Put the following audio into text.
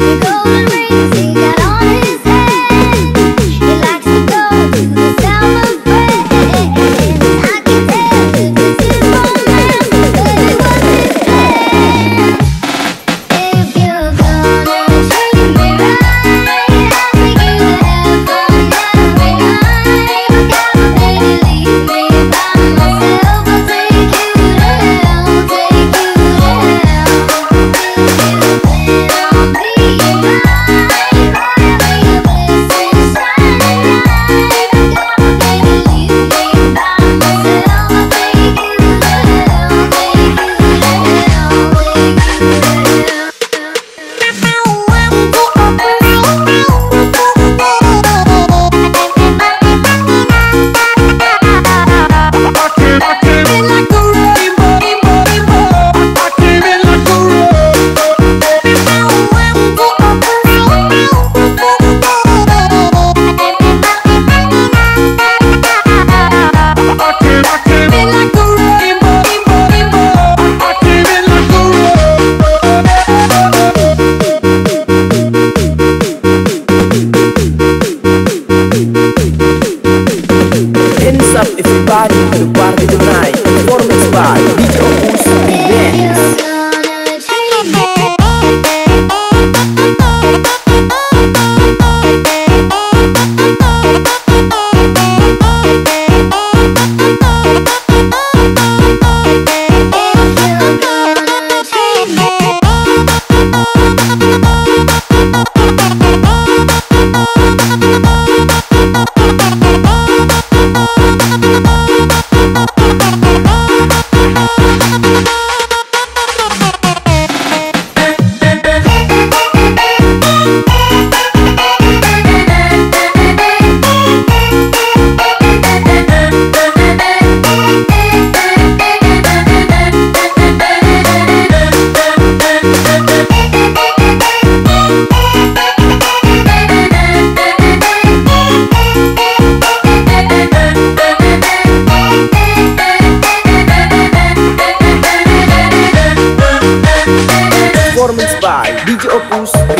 go. Opus